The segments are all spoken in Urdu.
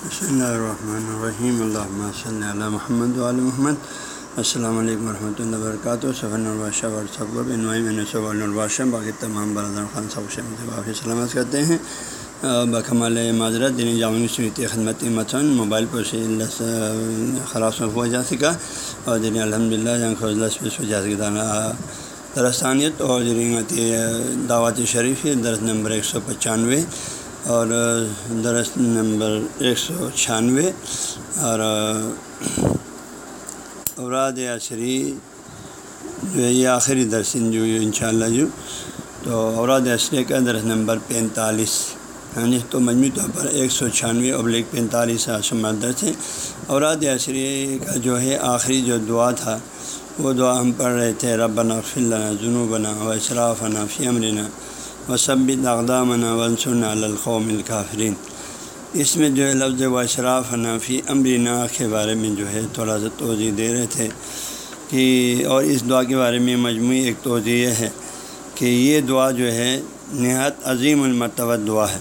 بسم اللہ الرحمن الرحیم اللہ صلی علی محمد علیہ محمد السلام علیکم ورحمۃ اللہ وبرکاتہ صفن البادشہ ورثب صب البادشہ باقی تمام برادر خان صاحب سے کافی سلامت کرتے ہیں بکمال معذرت دینی جامع صورت خدمت متن موبائل پر سے خراب سے ہوا جا سکا اور دینی الحمد للہ جنگ فضلہ سے جا سکتا درستانیت اور دعوت شریف درس نمبر ایک سو پچانوے اور درس نمبر ایک سو چھیانوے اور اوراد عصری جو ہے یہ آخری درس جو ان شاء اللہ جو، تو اوراد عصری کا درس نمبر پینتالیس ہاں جی تو مجموعی طور پر ایک سو چھیانوے ابلیغ پینتالیس آسمان درس ہے۔ اوراد عصری کا جو ہے آخری جو دعا تھا، وہ دعا ہم پڑھ رہے تھے رب فلنا جنوب بنا و اشراف فی امرنا۔ و سب اقدامنا ونسن القوم الکافرین اس میں جو ہے لفظ و اشراف حنافی امرینا کے بارے میں جو ہے تھوڑا سا توضیع دے رہے تھے کہ، اور اس دعا کے بارے میں مجموعی ایک توضیع یہ ہے کہ یہ دعا جو ہے نہایت عظیم المرتبہ دعا ہے۔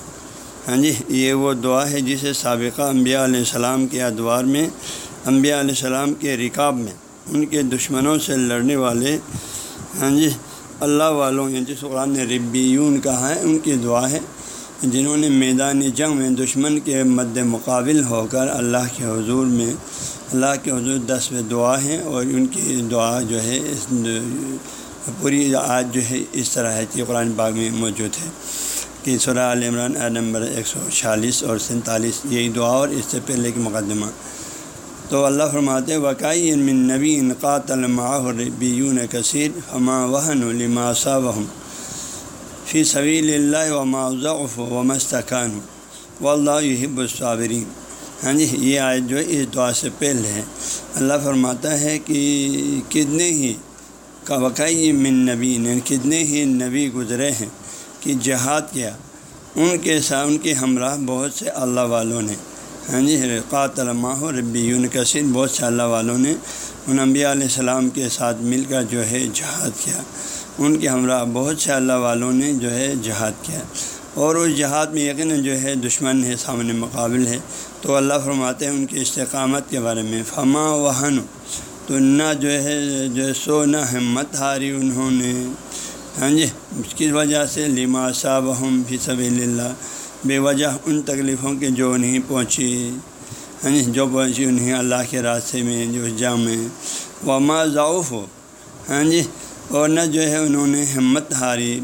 ہاں جی یہ وہ دعا ہے جسے سابقہ انبیاء علیہ السلام کے ادوار میں، انبیاء علیہ السلام کے رکاب میں، ان کے دشمنوں سے لڑنے والے ہاں جی اللہ والوں یعنی جس قرآن نے ربیون کہا ہے، ان کی دعا ہے، جنہوں نے میدان جنگ میں دشمن کے مد مقابل ہو کر اللہ کے حضور میں، اللہ کے حضور دس میں دعا ہیں اور ان کی دعا جو ہے، اس پوری آج جو ہے، اس طرح ہے کہ قرآن باغ میں موجود ہے کہ سورہ عال عمران نمبر ایک سو چھیالیس اور سینتالیس، یہی دعا اور اس سے پہلے کی مقدمہ۔ تو اللہ فرماتے وقائی من نبی انقاط الماحربیون کثیر فما وحن لما صابہم فی صویل اللہ و معذف و مستقان و اللہ یحب الصابرین ہاں جی یہ آیت جو اس دعا سے پہلے ہے۔ اللہ فرماتا ہے کہ کتنے ہی کا وقائی من نبی یعنی نے کتنے ہی نبی گزرے ہیں کہ جہاد کیا، ان کے ساتھ ان کے ہمراہ بہت سے اللہ والوں نے۔ یعنی ہاں جی قاتل ماہ ربی کثیر بہت سے اللہ والوں نے ان انبیاء علیہ السلام کے ساتھ مل کر جو ہے جہاد کیا۔ ان کے ہمراہ بہت سے اللہ والوں نے جو ہے جہاد کیا۔ اور اس جہاد میں یقیناً جو ہے دشمن ہے، سامنے مقابل ہے۔ تو اللہ فرماتے ہیں ان کی استقامت کے بارے میں۔ فما وہن تو نہ جو ہے جو ہے سو نہ ہمت ہاری انہوں نے۔ ہاں جی اس کی وجہ سے لما صاحب فی صبی اللہ۔ بے وجہ ان تکلیفوں کے جو نہیں پہنچی ہاں جی جو پہنچی انہیں اللہ کے راستے میں، جو جام میں۔ وما ضعف ہو ہاں جی اور نہ جو ہے انہوں نے ہمت ہاری،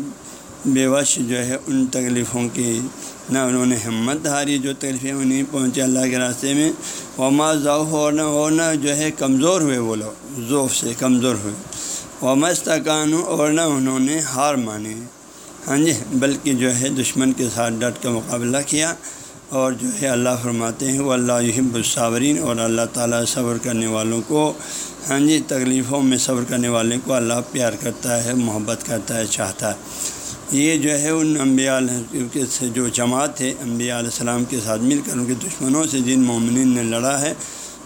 بے وش جو ہے ان تکلیفوں کی، نہ انہوں نے ہمت ہاری جو تکلیفیں انہیں پہنچے اللہ کے راستے میں۔ وما ضعف، اور نہ اور نہ جو ہے کمزور ہوئے وہ لوگ ذوف سے کمزور ہوئے۔ ومستقان اور نہ انہوں نے ہار مانی۔ ہاں جی بلکہ جو ہے دشمن کے ساتھ ڈٹ کا مقابلہ کیا اور جو ہے اللہ فرماتے ہیں وہ اللہ یحب الصابرین اور اللہ تعالیٰ صبر کرنے والوں کو ہاں جی تکلیفوں میں صبر کرنے والے کو اللہ پیار کرتا ہے، محبت کرتا ہے، چاہتا ہے۔ یہ جو ہے ان انبیاء علیہ سے جو جماعت ہے، انبیاء علیہ السلام کے ساتھ مل کر ان کے دشمنوں سے جن مومنین نے لڑا ہے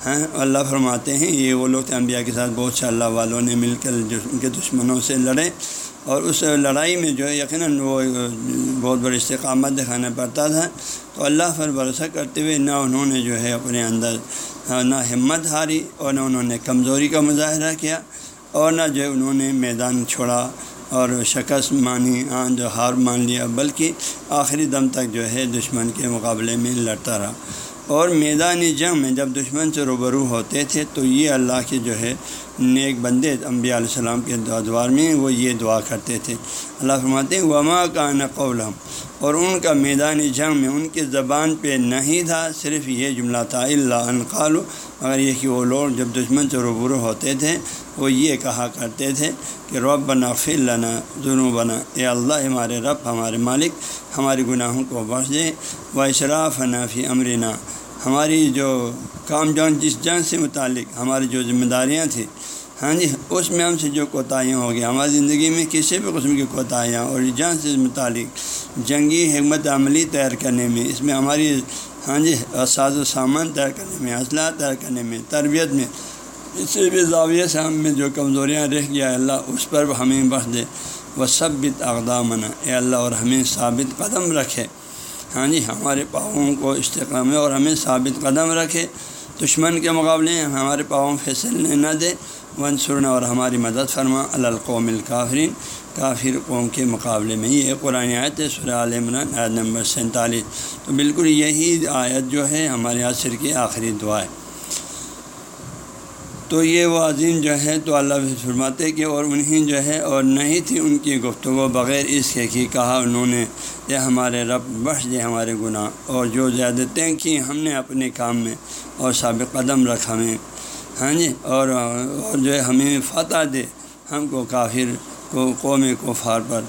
ہیں اللہ فرماتے ہیں، یہ وہ لوگ انبیاء کے ساتھ، بہت سے اللہ والوں نے مل کر جو ان کے دشمنوں سے لڑے۔ اور اس لڑائی میں جو ہے یقیناً وہ بہت بڑی استقامت دکھانا پڑتا تھا۔ تو اللہ پر بھروسہ کرتے ہوئے نہ انہوں نے جو ہے اپنے اندر نہ ہمت ہاری اور نہ انہوں نے کمزوری کا مظاہرہ کیا اور نہ جو انہوں نے میدان چھوڑا اور شکست مانی جو ہار مان لیا، بلکہ آخری دم تک جو ہے دشمن کے مقابلے میں لڑتا رہا۔ اور میدان جنگ میں جب دشمن سے روبرو ہوتے تھے تو یہ اللہ کے جو ہے نیک بندے انبیاء علیہ السلام کے دعار میں وہ یہ دعا کرتے تھے۔ اللہ فرماتے ہیں، وما کا نقول اور ان کا میدان جنگ میں ان کی زبان پہ نہیں تھا، صرف یہ جملہ تھا اللہ عنقالو مگر یہ کہ وہ لوگ جب دشمن سے روبرو ہوتے تھے، وہ یہ کہا کرتے تھے کہ رب بنا فلنا ظلم بنا اے اللہ، ہمارے رب، ہمارے مالک، ہمارے گناہوں کو بخش دے و اشراف نافی امرنا ہماری جو کام جان جس جنگ سے متعلق ہماری جو ذمہ داریاں تھیں ہاں جی اس میں ہم سے جو کوتاہیاں ہو گئی، ہماری زندگی میں کسی بھی قسم کی کوتاہیاں اور جان سے متعلق جنگی حکمت عملی تیار کرنے میں، اس میں ہماری ہاں جی ساز و سامان تیار کرنے میں اسلحہ تیار کرنے میں، تربیت میں، اس سے بھی زاویہ سے ہم میں جو کمزوریاں رہ گیا اللہ، اس پر ہمیں بخش دے۔ وہ سب بھی اقدامنا، اے اللہ، اور ہمیں ثابت قدم رکھے۔ ہاں جی ہمارے پاؤں کو استحکام اور ہمیں ثابت قدم رکھے، دشمن کے مقابلے ہمارے پاؤں پھسلنے نہ دے۔ ون سرنا اور ہماری مدد فرما۔ القوم الکافرین۔ کافر قوم کے مقابلے میں یہ قرآن آیت ہے سر عمران، آیت نمبر سینتالیس۔ تو بالکل یہی آیت جو ہے، ہمارے عصر کی آخری دعا ہے۔ تو یہ وہ عظیم جو ہے تو اللہ فرماتے کہ اور انہیں جو ہے اور نہیں تھی ان کی گفتگو بغیر اس کے کی کہا انہوں نے یہ ہمارے رب بخش دے ہمارے گناہ اور جو زیادتیں کی ہم نے اپنے کام میں اور سابق قدم رکھا ہمیں ہاں جی؟ اور اور جو ہے ہمیں فتح دے۔ ہم کو کافر کو قوم کفار پر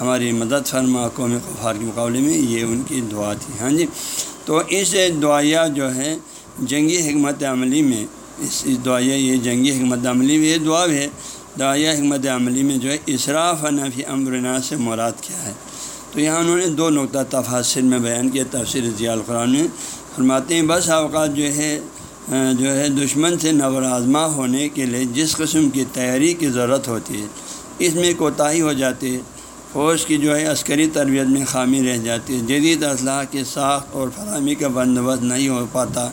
ہماری مدد فرما، قوم کفار کے مقابلے میں یہ ان کی دعا تھی۔ ہاں جی؟ تو اس دعائیہ جو ہے جنگی حکمت عملی میں اس دعائیہ یہ جنگی حکمت عملی میں، یہ دعا بھی ہے دعائیہ حکمت عملی میں جو ہے اصراف نفی امرنا سے مراد کیا ہے؟ تو یہاں انہوں نے دو نقطہ تفاصر میں بیان کیا تفصیل ضیاء القرآن میں فرماتے ہیں بس اوقات جو ہے جو ہے دشمن سے نورازما ہونے کے لیے جس قسم کی تیاری کی ضرورت ہوتی ہے، اس میں کوتاہی ہو جاتی ہے۔ فوج کی جو ہے عسکری تربیت میں خامی رہ جاتی ہے۔ جدید اسلحہ کے ساخت اور فراہمی کا بندوبست نہیں ہو پاتا۔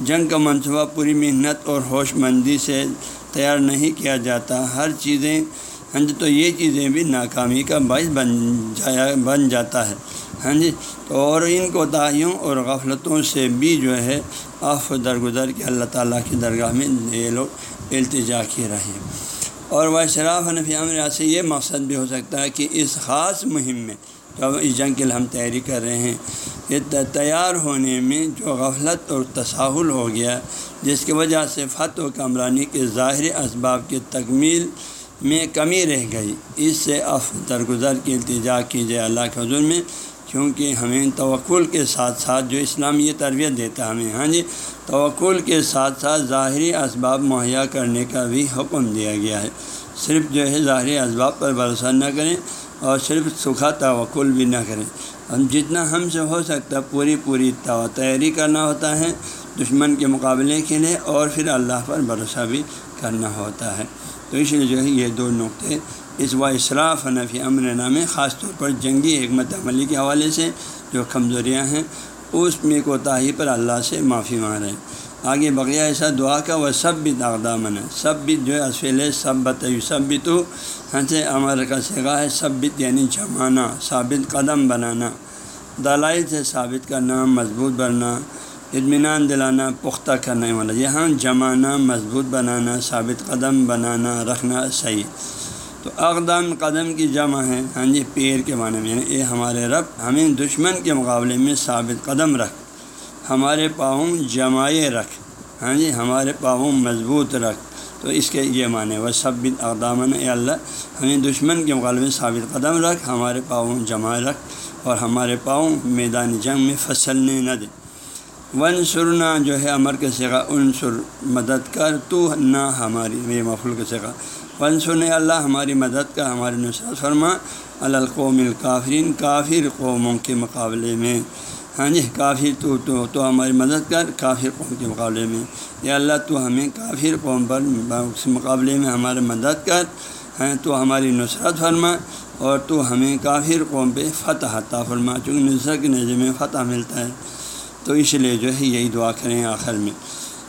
جنگ کا منصوبہ پوری محنت اور ہوش مندی سے تیار نہیں کیا جاتا۔ ہر چیزیں ہاں جی تو یہ چیزیں بھی ناکامی کا باعث بن جایا، بن جاتا ہے۔ ہاں جی تو اور ان کوتاہیوں اور غفلتوں سے بھی جو ہے آف درگزر کے اللہ تعالیٰ کی درگاہ میں یہ لوگ التجا کیے رہے اور وہ شراف حنفی عمر سے یہ مقصد بھی ہو سکتا ہے کہ اس خاص مہم میں جو اس جنگ کے لیے ہم تیاری کر رہے ہیں، یہ تیار ہونے میں جو غفلت اور تساہل ہو گیا، جس کی وجہ سے فتح و کمرانی کے ظاہری اسباب کی تکمیل میں کمی رہ گئی۔ اس سے اف درگزر کی التجا کی جائے اللہ کے حضور میں کیونکہ ہمیں توکل کے ساتھ ساتھ جو اسلام یہ تربیت دیتا ہے ہمیں ہاں جی؟ توکل کے ساتھ ساتھ ظاہری اسباب مہیا کرنے کا بھی حکم دیا گیا ہے۔ صرف جو ہے ظاہری اسباب پر بھروسہ نہ کریں اور صرف سکھا توکل بھی نہ کریں۔ ہم جتنا ہم سے ہو سکتا پوری پوری تیاری کرنا ہوتا ہے، دشمن کے مقابلے کے لیے اور پھر اللہ پر بھروسہ بھی کرنا ہوتا ہے۔ تو اس لیے جو ہے یہ دو نقطے اس و اصراف نفی امر نامے، خاص طور پر جنگی حکمت عملی کے حوالے سے جو کمزوریاں ہیں، اس میں کوتاہی پر اللہ سے معافی مانگ رہے ہیں آگے بقیہ ایسا دعا کا وہ سب بھی داغدامن ہے سب بھی جو ہے اصل ہے سب بتائی سب بھی تو ہنسے، امر کا سگا ہے سب بھی یعنی جمانا، ثابت قدم بنانا۔ دلائی سے ثابت کرنا، مضبوط بننا۔ اطمینان دلانا، پختہ کرنے والا۔ یہاں جمانا، مضبوط بنانا، ثابت قدم بنانا، رکھنا صحیح۔ تو اقدام قدم کی جمع ہے ہاں جی پیر کے معنی میں یعنی اے ہمارے رب، ہمیں دشمن کے مقابلے میں ثابت قدم رکھ، ہمارے پاؤں جمائے رکھ ہاں جی ہمارے پاؤں مضبوط رکھ۔ تو اس کے یہ معنی وہ سب اقدام اے اللہ، ہمیں دشمن کے مقابلے میں ثابت قدم رکھ، ہمارے پاؤں جمع رکھ اور ہمارے پاؤں میدان جنگ میں پھسلنے نہ دے۔ ون سرنا جو ہے امر کے سگا ان سر مدد کر، تو نہ ہماری میرے مفول کے سگا ون سن اللہ ہماری مدد کا ہماری نصرت فرما۔ القوم الکافرین، کافر قوموں کے مقابلے میں۔ ہاں جی کافر تو تو تو ہماری مدد کر، کافر قوم کے مقابلے میں۔ یا اللہ، تو ہمیں کافر قوم پر، اس مقابلے میں ہماری مدد کر۔ ہیں تو ہماری نصرت فرما۔ اور تو ہمیں کافر قوم پہ فتح عطا فرما، چونکہ نصرت کے نظر میں فتح ملتا ہے۔ تو اس لیے جو ہے، یہی دعا کریں آخر میں۔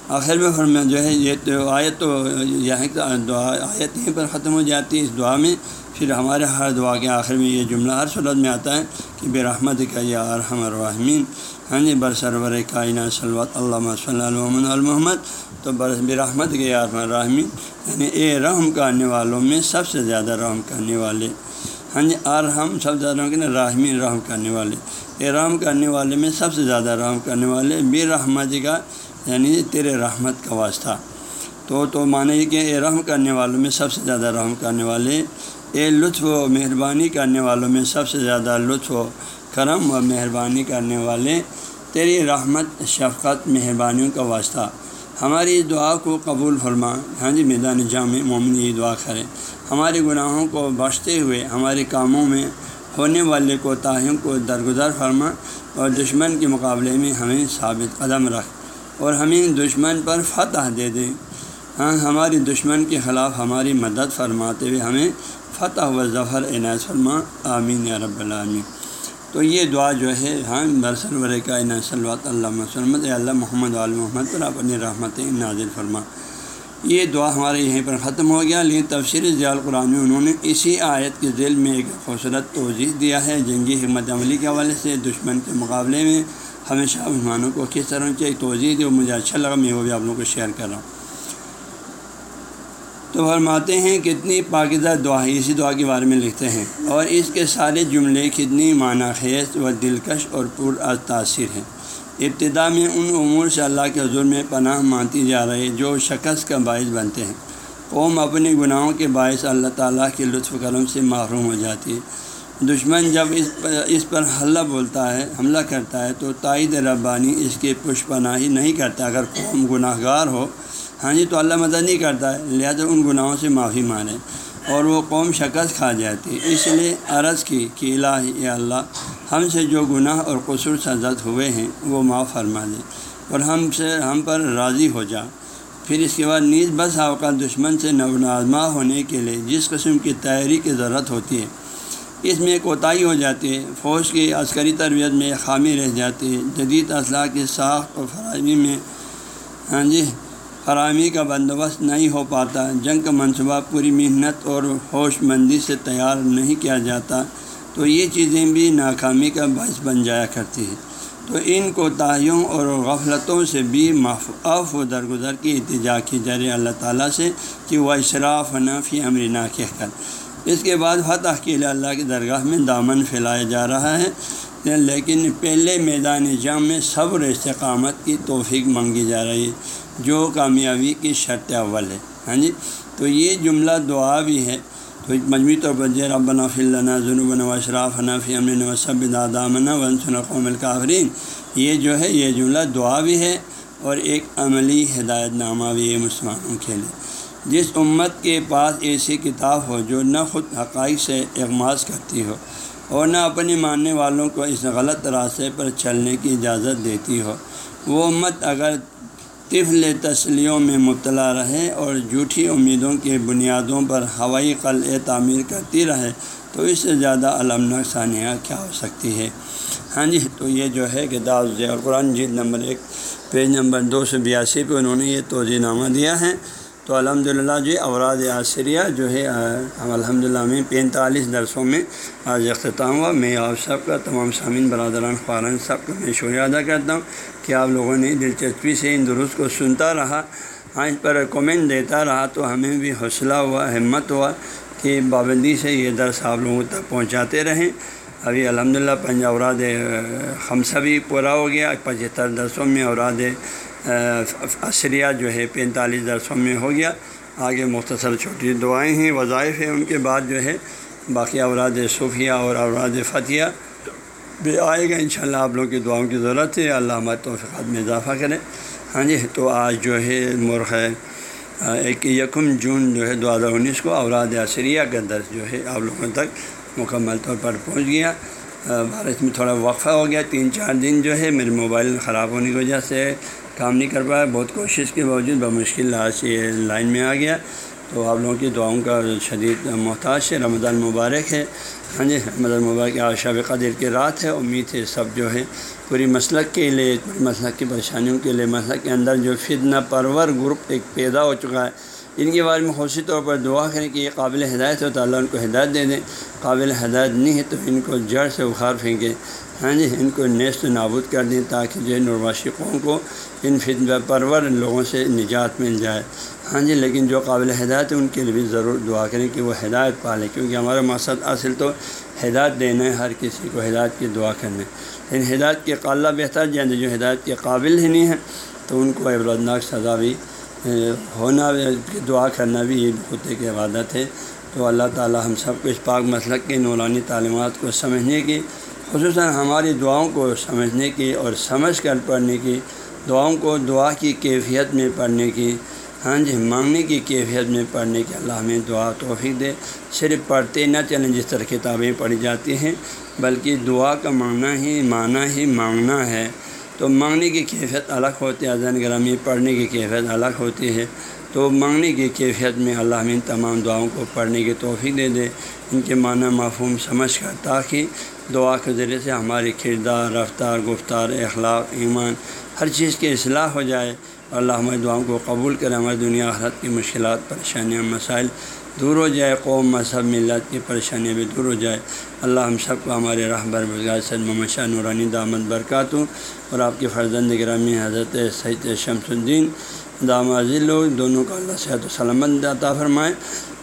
آخر میں فرما جو ہے، یہ تو آیت تو یہاں دعا، آیت یہیں پر ختم ہو جاتی ہے اس دعا میں۔ پھر ہمارے ہر دعا کے آخر میں یہ جملہ ہر صورت میں آتا ہے کہ بے رحمت کا یا ارحم الرحمین ہاں جی بر سرور کائنہ صلوۃ علامہ صلی اللہ المحمد تو برس بے رحمت کے یا ارحم الرحمین یعنی اے رحم کرنے والوں میں سب سے زیادہ رحم کرنے والے۔ ہاں جی ارحم سب سے زیادہ کہ راہمین رحم کرنے والے۔ اے رحم کرنے والے میں سب سے زیادہ رحم کرنے والے بے رحمت کا یعنی تیرے رحمت کا واسطہ۔ تو تو مانے یہ کہ اے رحم کرنے والوں میں سب سے زیادہ رحم کرنے والے، اے لطف و مہربانی کرنے والوں میں سب سے زیادہ لطف و کرم و مہربانی کرنے والے، تیری رحمت، شفقت، مہربانیوں کا واسطہ۔ ہماری دعا کو قبول فرما۔ ہاں جی میدان جامع مومن یہ دعا کریں ہمارے گناہوں کو بخشتے ہوئے، ہمارے کاموں میں ہونے والے کوتاہیوں کو درگزر فرما اور دشمن کے مقابلے میں ہمیں ثابت قدم رکھ۔ اور ہمیں دشمن پر فتح دے دیں ہاں ہماری دشمن کے خلاف ہماری مدد فرماتے ہوئے ہمیں فتح و ظفر عنایت فرما۔ آمین یا رب العالمین۔ تو یہ دعا جو ہے ہاں برسر کا صلوات اللہ وسلمت اللہ محمد علیہ محمد پر اپنی رحمت نازل فرما۔ یہ دعا ہمارے یہیں پر ختم ہو گیا۔ لیکن تفسیر ضیاء القرآن میں انہوں نے اسی آیت کے ذیل میں ایک خوبصورت توضیح دیا ہے، جنگی حکمت عملی کے حوالے سے دشمن کے مقابلے میں۔ ہمیشہ مہمانوں کو کس طرح سے ایک توضیح دی وہ مجھے اچھا لگا، میں وہ بھی آپ لوگوں کو شیئر کر رہا ہوں۔ تو فرماتے ہیں کتنی پاکیزہ دعا اسی دعا کے بارے میں لکھتے ہیں۔ اور اس کے سارے جملے کتنی معنی خیز و دلکش اور پر از تاثر ہیں۔ ابتدا میں ان امور سے اللہ کے حضور میں پناہ مانتی جا رہی، جو شکست کا باعث بنتے ہیں۔ قوم اپنے گناہوں کے باعث اللہ تعالیٰ کے لطف کرم سے محروم ہو جاتی۔ ہے دشمن جب اس پر اس پر حلہ بولتا ہے، حملہ کرتا ہے، تو تائید ربانی اس کے پش پناہی نہیں کرتا۔ اگر قوم گناہ گار ہو ہاں جی تو اللہ مدد نہیں کرتا ہے لہٰذا ان گناہوں سے معافی مانگے۔ اور وہ قوم شکست کھا جاتی۔ ہے اس لیے عرض کی کہ الہ اللہ، ہم سے جو گناہ اور قصور سزد ہوئے ہیں، وہ معاف فرما دے اور ہم سے ہم پر راضی ہو جا۔ پھر اس کے بعد نیز بس اوقات دشمن سے نونازما ہونے کے لیے جس قسم کی تیاری کی ضرورت ہوتی ہے اس میں کوتاہی ہو جاتی ہے۔ فوج کی عسکری تربیت میں خامی رہ جاتی ہے۔ جدید اسلحہ کی ساخت اور فراہمی میں ہاں جی فراہمی کا بندوبست نہیں ہو پاتا۔ جنگ کا منصوبہ پوری محنت اور ہوش مندی سے تیار نہیں کیا جاتا۔ تو یہ چیزیں بھی ناکامی کا باعث بن جایا کرتی ہیں۔ تو ان کوتاہیوں اور غفلتوں سے بھی معاف و درگزر کی اتجا کی جائے اللہ تعالیٰ سے کہ وہ اشراف نافی امرینا کہہ کر اس کے بعد فتح کے لیے اللہ کی درگاہ میں دامن پھیلایا جا رہا ہے۔ لیکن پہلے میدان جام میں صبر استقامت کی توفیق مانگی جا رہی ہے، جو کامیابی کی شرط اول ہے۔ ہاں جی؟ تو یہ جملہ دعا بھی ہے۔ تو مجموعی طور پر جیر ربنا فلنا ظنوب و اشراف حنفی امن وصب دادامن ون قوم القافرین یہ جو ہے، یہ جملہ دعا بھی ہے اور ایک عملی ہدایت نامہ بھی ہے مسلمانوں کے لیے۔ جس امت کے پاس ایسی کتاب ہو جو نہ خود حقائق سے اغماز کرتی ہو اور نہ اپنے ماننے والوں کو اس غلط راستے پر چلنے کی اجازت دیتی ہو، وہ امت اگر طفل تسلیوں میں مبتلا رہے اور جھوٹی امیدوں کے بنیادوں پر ہوائی قلع تعمیر کرتی رہے، تو اس سے زیادہ المناک ثانیہ کیا ہو سکتی ہے؟ ہاں جی تو یہ جو ہے کہ داؤ قرآن جیت نمبر ایک، پیج نمبر دو سو بیاسی پہ انہوں نے یہ توضیع نامہ دیا ہے۔ تو الحمد للہ جی اوراد عصریہ جو ہے الحمد للہ میں پینتالیس درسوں میں آج اختتام ہوا۔ میں آپ سب کا تمام سامعین، برادران خارن سب کا میں شکریہ ادا کرتا ہوں کہ آپ لوگوں نے دلچسپی سے ان درست کو سنتا رہا۔ ہاں اس پر کومنٹ دیتا رہا تو ہمیں بھی حوصلہ ہوا، ہمت ہوا کہ پابندی سے یہ درس آپ لوگوں تک پہنچاتے رہیں۔ ابھی الحمد للہ پنج اوراد خمسہ بھی پورا ہو گیا۔ پچہتر درسوں میں اوراد عصریہ جو ہے پینتالیس درسوں میں ہو گیا۔ آگے مختصر چھوٹی دعائیں ہیں، وظائف ہیں۔ ان کے بعد جو ہے باقی اوراد صوفیہ اور اوراد فتح بھی آئے گا انشاءاللہ آپ لوگوں کی دعاؤں کی ضرورت ہے۔ اللہ ہمارے توفیقات میں اضافہ کرے ہاں جی تو آج جو ہے مرخ ہے ایک یکم جون جو ہے دو ہزار انیس کو اوراد عصریہ کا درس جو ہے آپ لوگوں تک مکمل طور پر پہنچ گیا۔ بارش میں تھوڑا وقفہ ہو گیا، تین چار دن جو ہے میرے موبائل خراب ہونے کی وجہ سے۔ کام نہیں کر پایا، بہت کوشش کے باوجود بمشکل آج یہ لائن میں آ گیا۔ تو آپ لوگوں کی دعاؤں کا شدید محتاج ہے۔ رمضان مبارک ہے۔ ہاں جی رمضان مبارک شب قدر کی رات ہے۔ امید ہے سب جو ہے پوری مسلک کے لیے، پوری مسلک کی پریشانیوں کے لیے، مسلک کے اندر جو فتنہ پرور گروپ ایک پیدا ہو چکا ہے۔ ان کے بارے میں خصوصی طور پر دعا کریں کہ یہ قابل ہدایت ہو تو اللہ ان کو ہدایت دے دیں۔ قابل ہدایت نہیں ہے تو ان کو جڑ سے اخار پھینکیں۔ ہاں جی ان کو نیست نابود کر دیں تاکہ جو ہے نرواشقوں کو ان فتن پرور لوگوں سے نجات مل جائے۔ ہاں جی لیکن جو قابل ہدایت ہے ان کے لیے بھی ضرور دعا کریں کہ وہ ہدایت پالیں، کیونکہ ہمارا مقصد اصل تو ہدایت دینا ہے، ہر کسی کو ہدایت کی دعا کرنا ہے۔ لیکن ہدایت کے قاللہ بہتر جائیں جو ہدایت کے قابل ہی نہیں ہے تو ان کو عبرتناک سزا بھی ہونا دعا کرنا بھی یہ خطے کی عبادت ہے۔ تو اللہ تعالی ہم سب کو اس پاک مسلک کے نورانی تعلیمات کو سمجھنے کی خصوصاً ہماری دعاؤں کو سمجھنے کی اور سمجھ کر پڑھنے کی، دعاؤں کو دعا کی کیفیت میں پڑھنے کی ہاں جی مانگنے کی کیفیت میں پڑھنے کی اللہ ہمیں دعا توفیق دے۔ صرف پڑھتے نہ چلیں جس طرح کتابیں پڑھی جاتی ہیں، بلکہ دعا کا مانگنا ہی معنی ہی مانگنا ہے۔ تو مانگنے کی کیفیت الگ ہوتی ہے اذن گرامی پڑھنے کی کیفیت الگ ہوتی ہے۔ تو مانگنے کی کیفیت میں اللہ ہمیں تمام دعاؤں کو پڑھنے کی توفیق دے دے، ان کے معنی مفہوم سمجھ کر، تاکہ دعا کے ذریعے سے ہماری کردار، رفتار، گفتار، اخلاق، ایمان، ہر چیز کی اصلاح ہو جائے۔ اللہ ہماری دعاؤں کو قبول کرے، ہماری دنیا حرت کی مشکلات، پریشانیاں، مسائل دور ہو جائے۔ قوم، مذہب، ملت کی پریشانیاں بھی دور ہو جائے۔ اللہ ہم سب کو ہمارے رہبر بزگار سید محمد شاہ نورانی دامت برکات اور آپ کے فرزند گرامی حضرت سعید شمس الدین دام لوگ، دونوں کا اللہ صحت و سلامت عطا فرمائے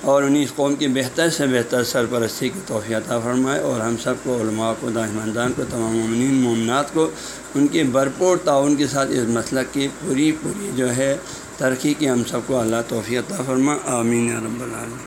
اور انہیں اس قوم کی بہتر سے بہتر سرپرستی کی توفیع عطا فرمائے اور ہم سب کو علماء کو داہماندان کو، تمام ممنین مومنات کو ان کے بھرپور تعاون کے ساتھ اس مسئلہ کی پوری پوری جو ہے ترقی کی ہم سب کو اللہ توفیع عطا فرما آمین رب العالمین۔